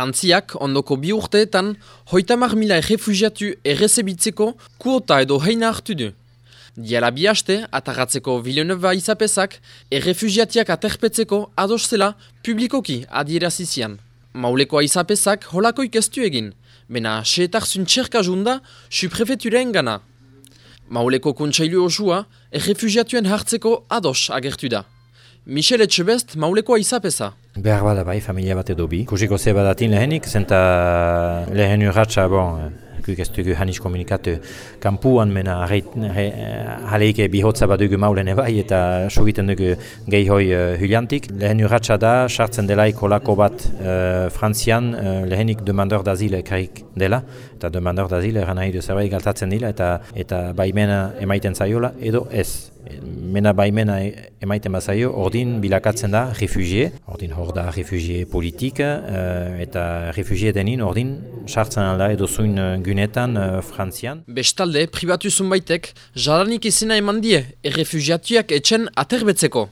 Frantziak ondoko bi urteetan hoitamar mila errefugiatu errezebitzeko kuota edo heina hartu du. Diala bi haste, atagatzeko Villeneuve izapezak, errefugiatiak aterpetzeko ados zela publikoki adierazizian. Maulekoa izapezak holako ikestu egin, bena seetar zuntxerka junda su prefeturen gana. Mauleko kontsailu osua, errefugiatuen hartzeko ados agertu da. Michel Etxebest, maulekoa izapeza. Behar bada bai, familia bat edo bi. Kusiko ze badatin lehenik, zenta lehen urratxa, bon, kuk ez dugu hanis komunikatu kampuan, mena haleike bihotza badugu maulen bai, eta sugiten dugu gehi hoi uh, huliantik. Lehen urratxa da, sartzen delaik kolako bat uh, frantzian, uh, lehenik demandor d'azile karik dela, eta demandor d'azile eran nahi du zerbait galtatzen dila, eta, eta baimena emaiten zaiola, edo ez mena baimena emaiten bazaio, ordin bilakatzen da refugie, ordin hor da refugie politik, uh, eta refugie denin ordin sartzen alda edo zuin uh, gunetan uh, frantzian. Bestalde, privatu zunbaitek, jaranik izena eman die, errefugiatuak etxen aterbetzeko.